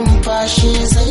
numfashi zai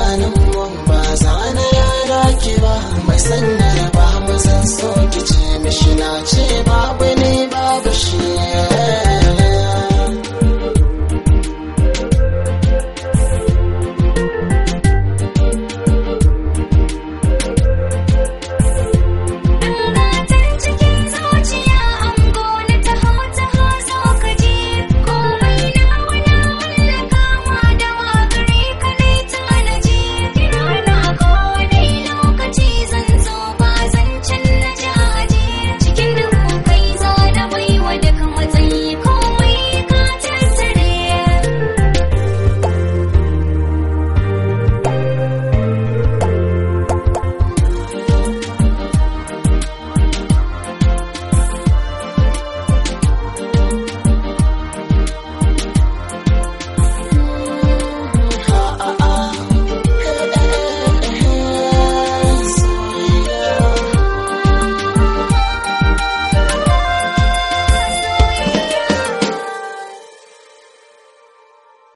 idanun mu. Ba zana ya daki ba. Mai sanna ba mu san so kici mishina ce babu ne ba.